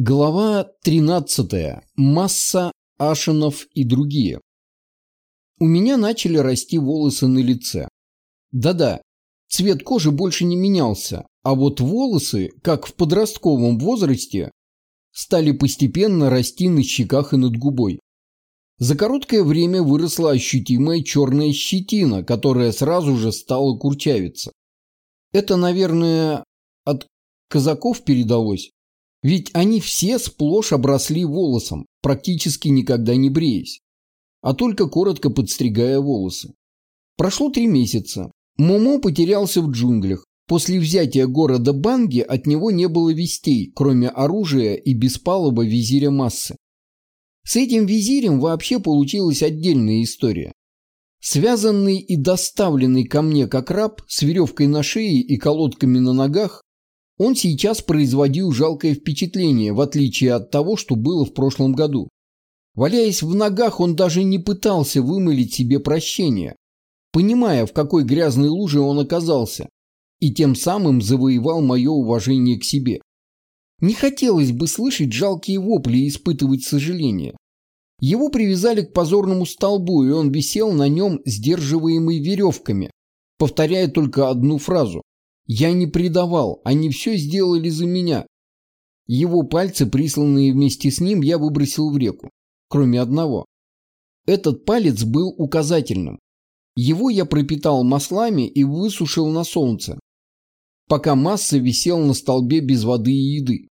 Глава 13. Масса, Ашинов и другие. У меня начали расти волосы на лице. Да-да, цвет кожи больше не менялся, а вот волосы, как в подростковом возрасте, стали постепенно расти на щеках и над губой. За короткое время выросла ощутимая черная щетина, которая сразу же стала курчавиться. Это, наверное, от казаков передалось. Ведь они все сплошь обросли волосом, практически никогда не бреясь, а только коротко подстригая волосы. Прошло три месяца. Момо потерялся в джунглях. После взятия города Банги от него не было вестей, кроме оружия и беспалого визиря массы. С этим визирем вообще получилась отдельная история. Связанный и доставленный ко мне как раб с веревкой на шее и колодками на ногах, он сейчас производил жалкое впечатление, в отличие от того, что было в прошлом году. Валяясь в ногах, он даже не пытался вымолить себе прощения, понимая, в какой грязной луже он оказался, и тем самым завоевал мое уважение к себе. Не хотелось бы слышать жалкие вопли и испытывать сожаление. Его привязали к позорному столбу, и он висел на нем, сдерживаемый веревками, повторяя только одну фразу я не предавал, они все сделали за меня. Его пальцы, присланные вместе с ним, я выбросил в реку. Кроме одного. Этот палец был указательным. Его я пропитал маслами и высушил на солнце, пока масса висел на столбе без воды и еды.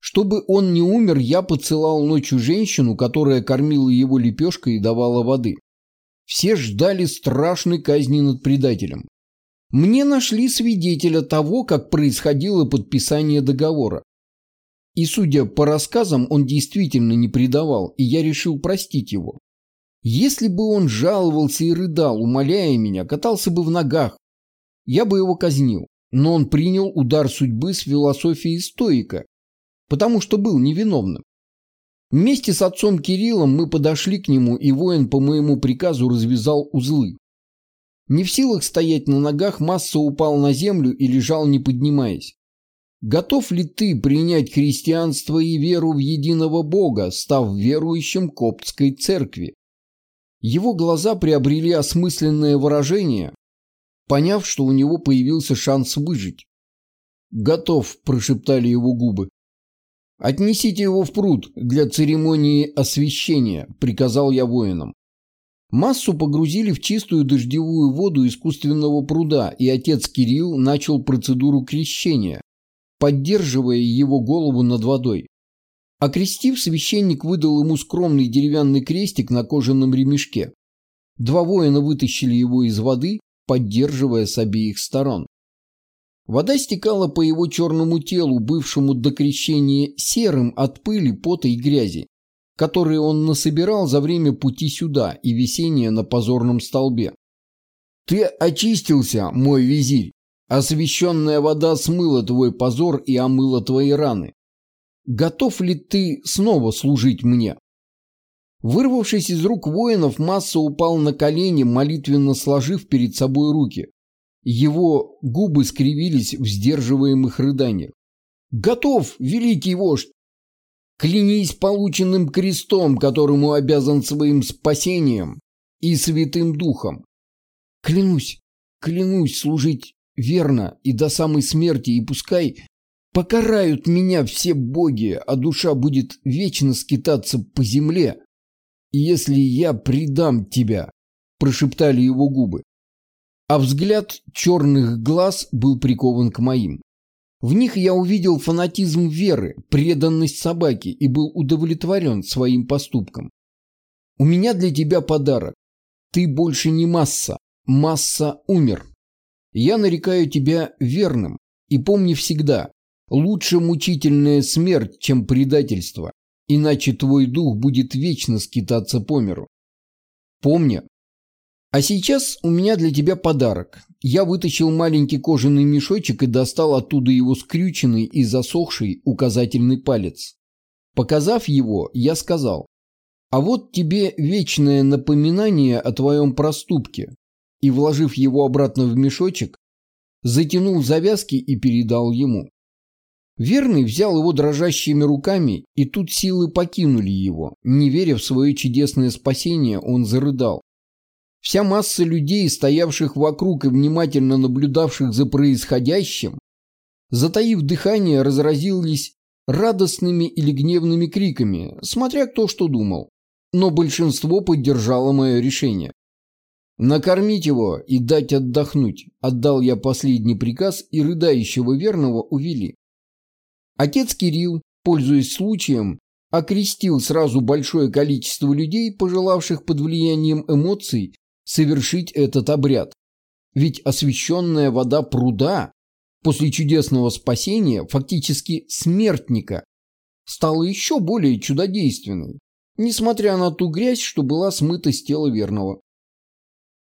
Чтобы он не умер, я поцелал ночью женщину, которая кормила его лепешкой и давала воды. Все ждали страшной казни над предателем. Мне нашли свидетеля того, как происходило подписание договора. И, судя по рассказам, он действительно не предавал, и я решил простить его. Если бы он жаловался и рыдал, умоляя меня, катался бы в ногах, я бы его казнил. Но он принял удар судьбы с философией стоика, потому что был невиновным. Вместе с отцом Кириллом мы подошли к нему, и воин по моему приказу развязал узлы. Не в силах стоять на ногах, Масса упал на землю и лежал, не поднимаясь. Готов ли ты принять христианство и веру в единого Бога, став верующим коптской церкви? Его глаза приобрели осмысленное выражение, поняв, что у него появился шанс выжить. «Готов», – прошептали его губы. «Отнесите его в пруд для церемонии освящения», – приказал я воинам. Массу погрузили в чистую дождевую воду искусственного пруда, и отец Кирилл начал процедуру крещения, поддерживая его голову над водой. Окрестив, священник выдал ему скромный деревянный крестик на кожаном ремешке. Два воина вытащили его из воды, поддерживая с обеих сторон. Вода стекала по его черному телу, бывшему до крещения серым от пыли, пота и грязи которые он насобирал за время пути сюда и висения на позорном столбе. «Ты очистился, мой визирь! Освященная вода смыла твой позор и омыла твои раны. Готов ли ты снова служить мне?» Вырвавшись из рук воинов, Масса упал на колени, молитвенно сложив перед собой руки. Его губы скривились в сдерживаемых рыданиях. «Готов, великий вождь! Клянись полученным крестом, которому обязан своим спасением и святым духом. Клянусь, клянусь служить верно и до самой смерти, и пускай покарают меня все боги, а душа будет вечно скитаться по земле, если я предам тебя, прошептали его губы. А взгляд черных глаз был прикован к моим. В них я увидел фанатизм веры, преданность собаке и был удовлетворен своим поступком. У меня для тебя подарок. Ты больше не масса. Масса умер. Я нарекаю тебя верным. И помни всегда, лучше мучительная смерть, чем предательство, иначе твой дух будет вечно скитаться по миру. Помни, а сейчас у меня для тебя подарок. Я вытащил маленький кожаный мешочек и достал оттуда его скрюченный и засохший указательный палец. Показав его, я сказал, а вот тебе вечное напоминание о твоем проступке. И, вложив его обратно в мешочек, затянул завязки и передал ему. Верный взял его дрожащими руками, и тут силы покинули его. Не веря в свое чудесное спасение, он зарыдал. Вся масса людей, стоявших вокруг и внимательно наблюдавших за происходящим, затаив дыхание, разразились радостными или гневными криками, смотря кто что думал. Но большинство поддержало мое решение. «Накормить его и дать отдохнуть», – отдал я последний приказ, и рыдающего верного увели. Отец Кирилл, пользуясь случаем, окрестил сразу большое количество людей, пожелавших под влиянием эмоций совершить этот обряд. Ведь освященная вода пруда после чудесного спасения, фактически смертника, стала еще более чудодейственной, несмотря на ту грязь, что была смыта с тела верного.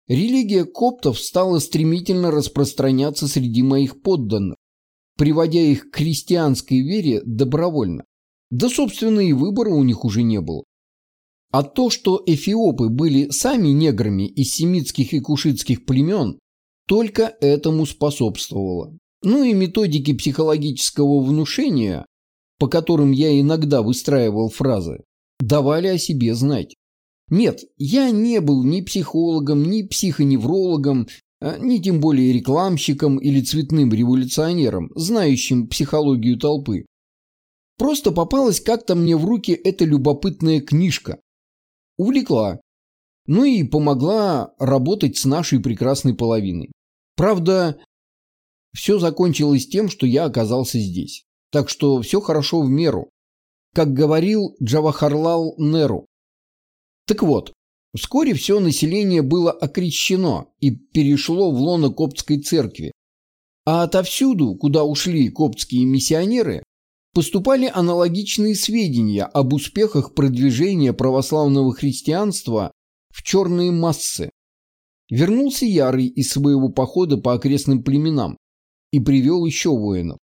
Религия коптов стала стремительно распространяться среди моих подданных, приводя их к христианской вере добровольно. Да, собственно, и выбора у них уже не было. А то, что эфиопы были сами неграми из семитских и кушитских племен, только этому способствовало. Ну и методики психологического внушения, по которым я иногда выстраивал фразы, давали о себе знать. Нет, я не был ни психологом, ни психоневрологом, а ни тем более рекламщиком или цветным революционером, знающим психологию толпы. Просто попалась как-то мне в руки эта любопытная книжка, Увлекла. Ну и помогла работать с нашей прекрасной половиной. Правда, все закончилось тем, что я оказался здесь. Так что все хорошо в меру. Как говорил Джавахарлал Неру. Так вот, вскоре все население было окрещено и перешло в лоно коптской церкви. А отовсюду, куда ушли коптские миссионеры, поступали аналогичные сведения об успехах продвижения православного христианства в черные массы. Вернулся Ярый из своего похода по окрестным племенам и привел еще воинов.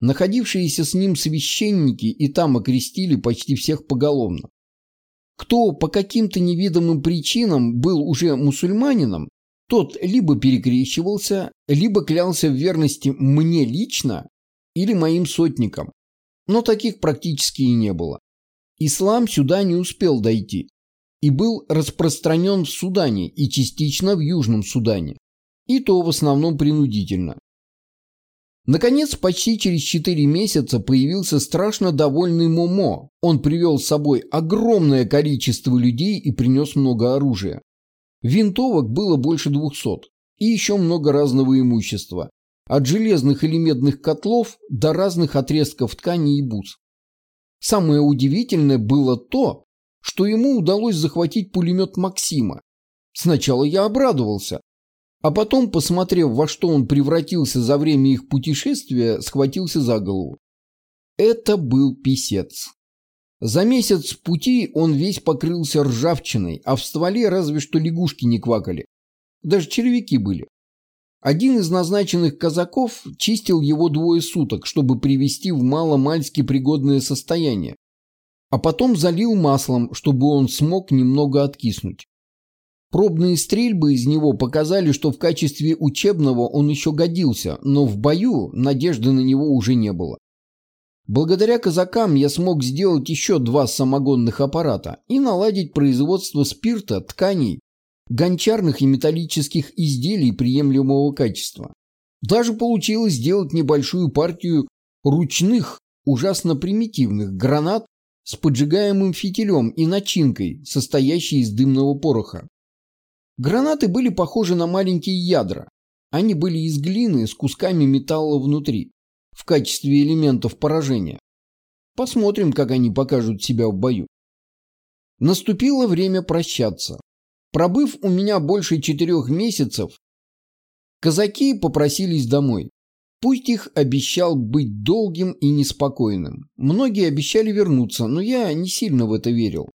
Находившиеся с ним священники и там окрестили почти всех поголовно. Кто по каким-то невидимым причинам был уже мусульманином, тот либо перекрещивался, либо клялся в верности мне лично или моим сотникам но таких практически и не было. Ислам сюда не успел дойти и был распространен в Судане и частично в Южном Судане, и то в основном принудительно. Наконец, почти через 4 месяца появился страшно довольный Момо. Он привел с собой огромное количество людей и принес много оружия. Винтовок было больше 200 и еще много разного имущества, от железных или медных котлов до разных отрезков ткани и бус. Самое удивительное было то, что ему удалось захватить пулемет Максима. Сначала я обрадовался, а потом, посмотрев, во что он превратился за время их путешествия, схватился за голову. Это был писец. За месяц пути он весь покрылся ржавчиной, а в стволе разве что лягушки не квакали. Даже червяки были. Один из назначенных казаков чистил его двое суток, чтобы привести в маломальски пригодное состояние, а потом залил маслом, чтобы он смог немного откиснуть. Пробные стрельбы из него показали, что в качестве учебного он еще годился, но в бою надежды на него уже не было. Благодаря казакам я смог сделать еще два самогонных аппарата и наладить производство спирта, тканей гончарных и металлических изделий приемлемого качества. Даже получилось сделать небольшую партию ручных, ужасно примитивных гранат с поджигаемым фитилем и начинкой, состоящей из дымного пороха. Гранаты были похожи на маленькие ядра. Они были из глины с кусками металла внутри, в качестве элементов поражения. Посмотрим, как они покажут себя в бою. Наступило время прощаться. Пробыв у меня больше четырех месяцев, казаки попросились домой. Пусть их обещал быть долгим и неспокойным. Многие обещали вернуться, но я не сильно в это верил.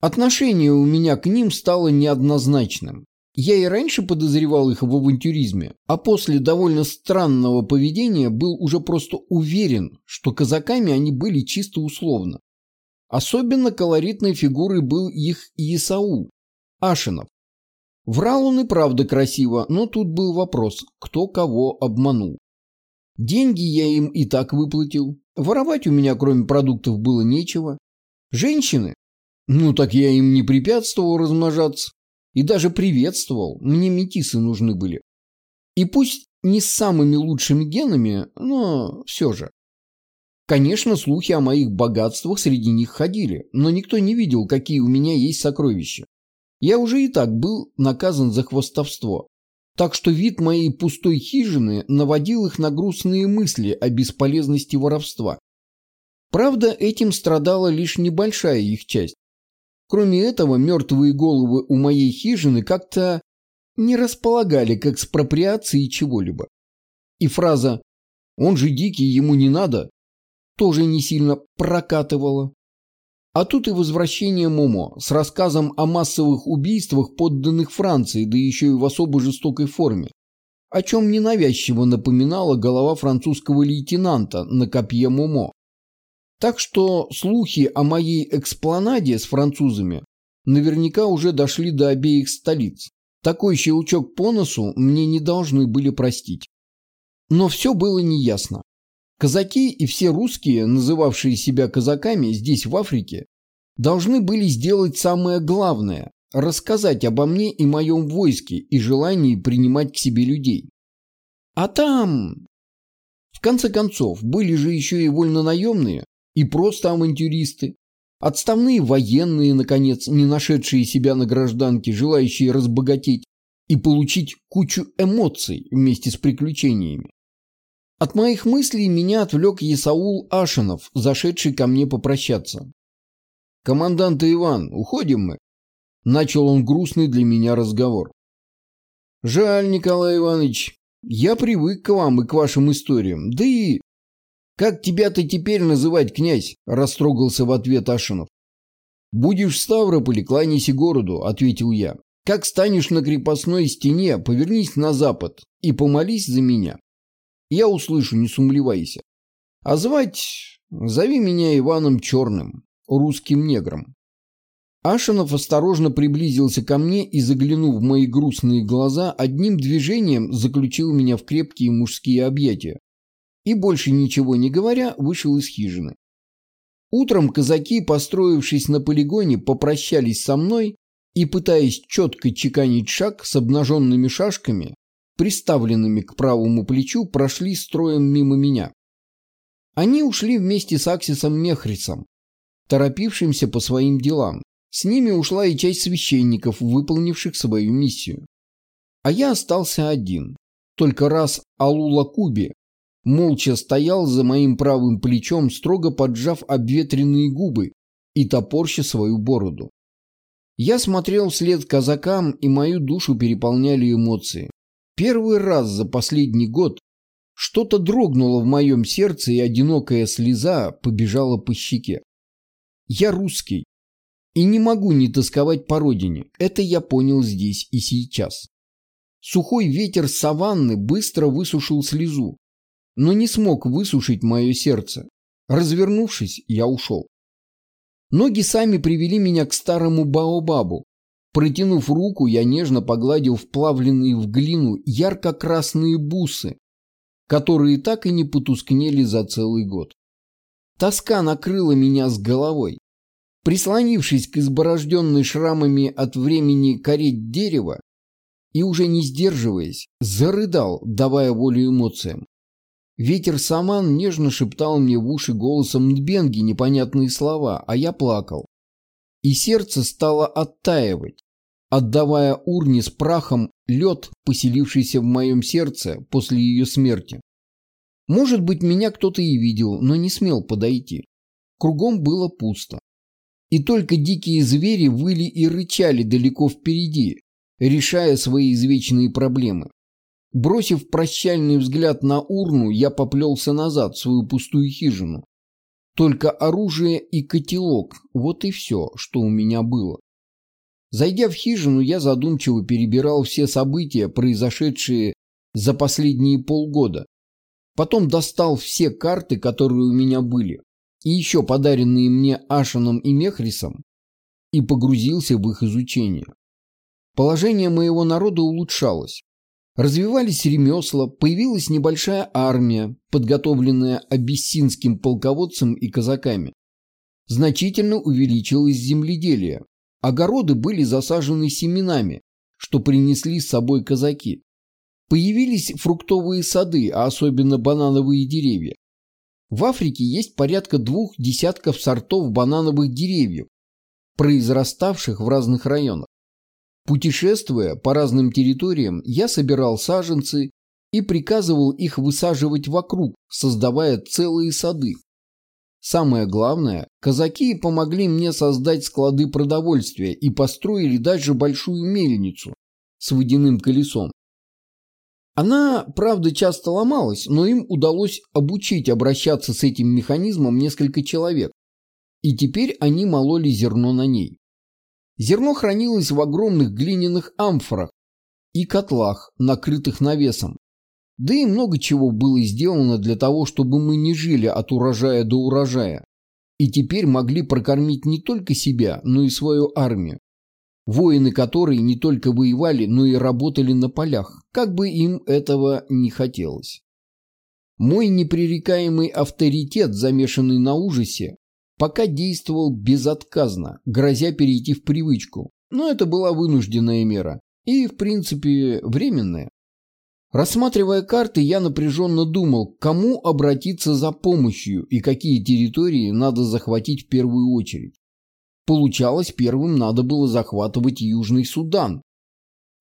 Отношение у меня к ним стало неоднозначным. Я и раньше подозревал их в авантюризме, а после довольно странного поведения был уже просто уверен, что казаками они были чисто условно. Особенно колоритной фигурой был их Исаул, Ашинов. Врал он и правда красиво, но тут был вопрос, кто кого обманул. Деньги я им и так выплатил. Воровать у меня кроме продуктов было нечего. Женщины? Ну так я им не препятствовал размножаться. И даже приветствовал. Мне метисы нужны были. И пусть не с самыми лучшими генами, но все же. Конечно, слухи о моих богатствах среди них ходили, но никто не видел, какие у меня есть сокровища. Я уже и так был наказан за хвостовство. Так что вид моей пустой хижины наводил их на грустные мысли о бесполезности воровства. Правда, этим страдала лишь небольшая их часть. Кроме этого, мертвые головы у моей хижины как-то не располагали к экспроприации чего-либо. И фраза «он же дикий, ему не надо» тоже не сильно прокатывала. А тут и возвращение Момо с рассказом о массовых убийствах подданных Франции, да еще и в особо жестокой форме, о чем ненавязчиво напоминала голова французского лейтенанта на копье Момо. Так что слухи о моей экспланаде с французами наверняка уже дошли до обеих столиц. Такой щелчок по носу мне не должны были простить. Но все было неясно. Казаки и все русские, называвшие себя казаками здесь, в Африке, должны были сделать самое главное – рассказать обо мне и моем войске и желании принимать к себе людей. А там... В конце концов, были же еще и вольнонаемные, и просто авантюристы, отставные военные, наконец, не нашедшие себя на гражданке, желающие разбогатеть и получить кучу эмоций вместе с приключениями. От моих мыслей меня отвлек Есаул Ашинов, зашедший ко мне попрощаться. «Командант Иван, уходим мы?» Начал он грустный для меня разговор. «Жаль, Николай Иванович, я привык к вам и к вашим историям, да и «Как тебя-то теперь называть, князь?» – растрогался в ответ Ашинов. «Будешь в Ставрополе, кланяйся городу», – ответил я. «Как станешь на крепостной стене, повернись на запад и помолись за меня. Я услышу, не сумлевайся. А звать... Зови меня Иваном Черным, русским негром». Ашинов осторожно приблизился ко мне и, заглянув в мои грустные глаза, одним движением заключил меня в крепкие мужские объятия и, больше ничего не говоря, вышел из хижины. Утром казаки, построившись на полигоне, попрощались со мной и, пытаясь четко чеканить шаг с обнаженными шашками, приставленными к правому плечу, прошли строем мимо меня. Они ушли вместе с Аксисом Мехрисом, торопившимся по своим делам. С ними ушла и часть священников, выполнивших свою миссию. А я остался один. Только раз Алула Куби молча стоял за моим правым плечом, строго поджав обветренные губы и топорща свою бороду. Я смотрел вслед казакам, и мою душу переполняли эмоции. Первый раз за последний год что-то дрогнуло в моем сердце, и одинокая слеза побежала по щеке. Я русский, и не могу не тосковать по родине. Это я понял здесь и сейчас. Сухой ветер саванны быстро высушил слезу, но не смог высушить мое сердце. Развернувшись, я ушел. Ноги сами привели меня к старому Баобабу. Протянув руку, я нежно погладил вплавленные в глину ярко-красные бусы, которые так и не потускнели за целый год. Тоска накрыла меня с головой. Прислонившись к изборожденной шрамами от времени коре дерева и уже не сдерживаясь, зарыдал, давая волю эмоциям. Ветер-саман нежно шептал мне в уши голосом Нбенги непонятные слова, а я плакал. И сердце стало оттаивать, отдавая урне с прахом лед, поселившийся в моем сердце после ее смерти. Может быть, меня кто-то и видел, но не смел подойти. Кругом было пусто. И только дикие звери выли и рычали далеко впереди, решая свои извечные проблемы. Бросив прощальный взгляд на урну, я поплелся назад в свою пустую хижину. Только оружие и котелок – вот и все, что у меня было. Зайдя в хижину, я задумчиво перебирал все события, произошедшие за последние полгода. Потом достал все карты, которые у меня были, и еще подаренные мне Ашаном и Мехрисом, и погрузился в их изучение. Положение моего народа улучшалось. Развивались ремесла, появилась небольшая армия, подготовленная абиссинским полководцем и казаками. Значительно увеличилось земледелие. Огороды были засажены семенами, что принесли с собой казаки. Появились фруктовые сады, а особенно банановые деревья. В Африке есть порядка двух десятков сортов банановых деревьев, произраставших в разных районах. Путешествуя по разным территориям, я собирал саженцы и приказывал их высаживать вокруг, создавая целые сады. Самое главное, казаки помогли мне создать склады продовольствия и построили даже большую мельницу с водяным колесом. Она, правда, часто ломалась, но им удалось обучить обращаться с этим механизмом несколько человек, и теперь они мололи зерно на ней. Зерно хранилось в огромных глиняных амфорах и котлах, накрытых навесом. Да и много чего было сделано для того, чтобы мы не жили от урожая до урожая, и теперь могли прокормить не только себя, но и свою армию. Воины которой не только воевали, но и работали на полях, как бы им этого не хотелось. Мой непререкаемый авторитет, замешанный на ужасе, пока действовал безотказно, грозя перейти в привычку. Но это была вынужденная мера и, в принципе, временная. Рассматривая карты, я напряженно думал, кому обратиться за помощью и какие территории надо захватить в первую очередь. Получалось, первым надо было захватывать Южный Судан,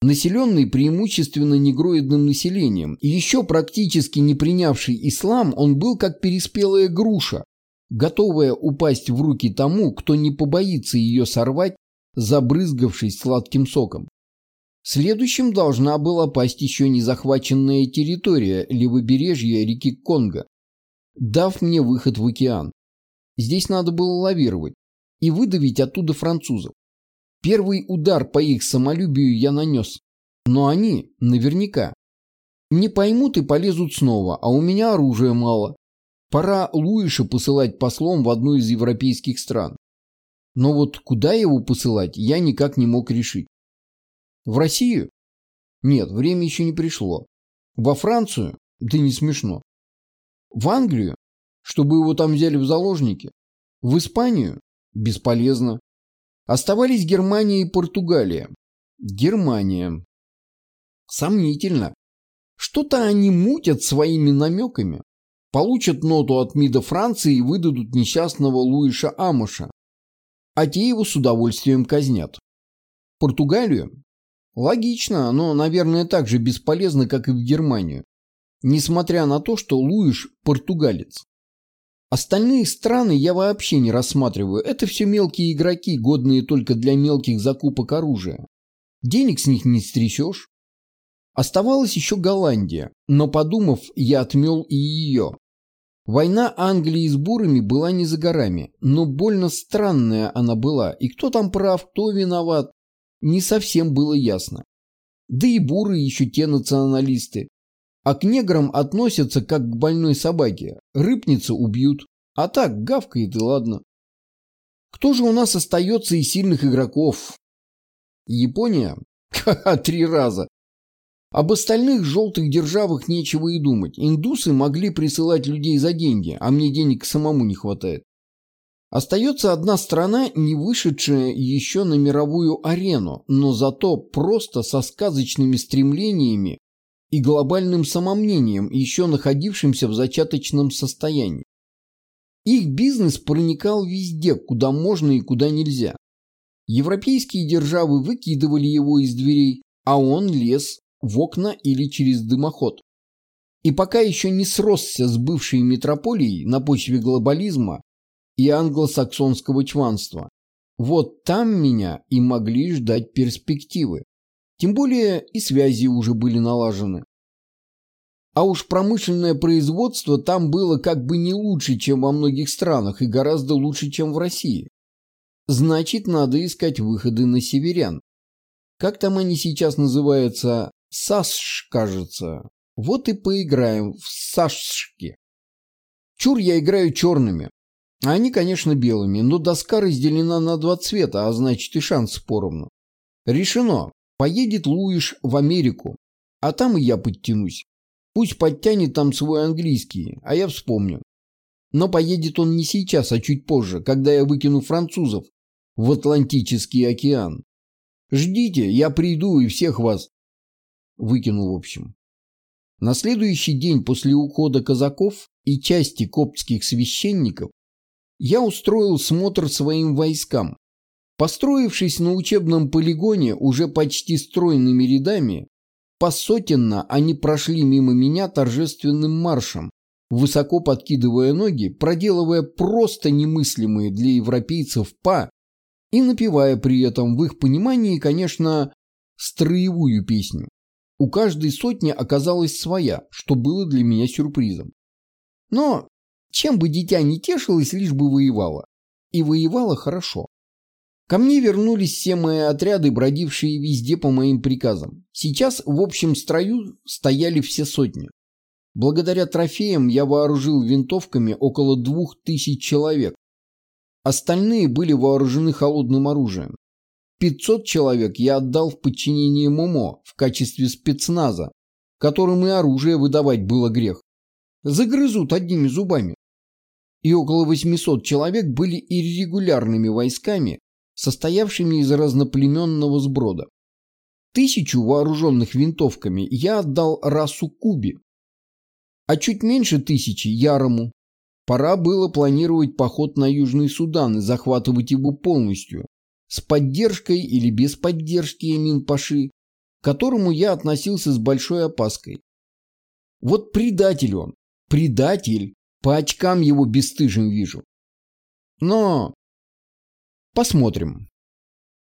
населенный преимущественно негроидным населением, и еще практически не принявший ислам, он был как переспелая груша, готовая упасть в руки тому, кто не побоится ее сорвать, забрызгавшись сладким соком. Следующим должна была пасть еще не захваченная территория левобережья реки Конго, дав мне выход в океан. Здесь надо было лавировать и выдавить оттуда французов. Первый удар по их самолюбию я нанес, но они наверняка не поймут и полезут снова, а у меня оружия мало. Пора Луиша посылать послом в одну из европейских стран. Но вот куда его посылать, я никак не мог решить. В Россию? Нет, время еще не пришло. Во Францию? Да не смешно. В Англию? Чтобы его там взяли в заложники? В Испанию? Бесполезно. Оставались Германия и Португалия. Германия. Сомнительно. Что-то они мутят своими намеками получат ноту от МИДа Франции и выдадут несчастного Луиша Амоша, а те его с удовольствием казнят. Португалию? Логично, но, наверное, так же бесполезно, как и в Германию, несмотря на то, что Луиш – португалец. Остальные страны я вообще не рассматриваю, это все мелкие игроки, годные только для мелких закупок оружия. Денег с них не стрясешь, Оставалась еще Голландия, но подумав, я отмел и ее. Война Англии с бурами была не за горами, но больно странная она была, и кто там прав, кто виноват, не совсем было ясно. Да и буры еще те националисты. А к неграм относятся как к больной собаке. Рыбницы убьют, а так гавкает и ладно. Кто же у нас остается из сильных игроков? Япония? Ха-ха, три раза. Об остальных желтых державах нечего и думать. Индусы могли присылать людей за деньги, а мне денег самому не хватает. Остается одна страна, не вышедшая еще на мировую арену, но зато просто со сказочными стремлениями и глобальным самомнением, еще находившимся в зачаточном состоянии. Их бизнес проникал везде, куда можно и куда нельзя. Европейские державы выкидывали его из дверей, а он лез в окна или через дымоход. И пока еще не сросся с бывшей метрополией на почве глобализма и англосаксонского чванства, вот там меня и могли ждать перспективы. Тем более и связи уже были налажены. А уж промышленное производство там было как бы не лучше, чем во многих странах, и гораздо лучше, чем в России. Значит, надо искать выходы на северян. Как там они сейчас называются? Саш, кажется. Вот и поиграем в Сашки. Чур я играю черными. А они, конечно, белыми, но доска разделена на два цвета, а значит и шанс поровну. Решено. Поедет Луиш в Америку. А там и я подтянусь. Пусть подтянет там свой английский, а я вспомню. Но поедет он не сейчас, а чуть позже, когда я выкину французов в Атлантический океан. Ждите, я приду и всех вас... Выкинул в общем. На следующий день после ухода казаков и части коптских священников я устроил смотр своим войскам. Построившись на учебном полигоне уже почти стройными рядами, посотенно они прошли мимо меня торжественным маршем, высоко подкидывая ноги, проделывая просто немыслимые для европейцев па и напевая при этом в их понимании, конечно, строевую песню. У каждой сотни оказалась своя, что было для меня сюрпризом. Но чем бы дитя не тешилось, лишь бы воевало. И воевало хорошо. Ко мне вернулись все мои отряды, бродившие везде по моим приказам. Сейчас в общем строю стояли все сотни. Благодаря трофеям я вооружил винтовками около двух тысяч человек. Остальные были вооружены холодным оружием. 500 человек я отдал в подчинение МОМО в качестве спецназа, которым и оружие выдавать было грех. Загрызут одними зубами. И около 800 человек были иррегулярными войсками, состоявшими из разноплеменного сброда. Тысячу вооруженных винтовками я отдал расу Куби, а чуть меньше тысячи Ярому. Пора было планировать поход на Южный Судан и захватывать его полностью, с поддержкой или без поддержки Эмин-Паши, к которому я относился с большой опаской. Вот предатель он, предатель, по очкам его бесстыжим вижу. Но посмотрим.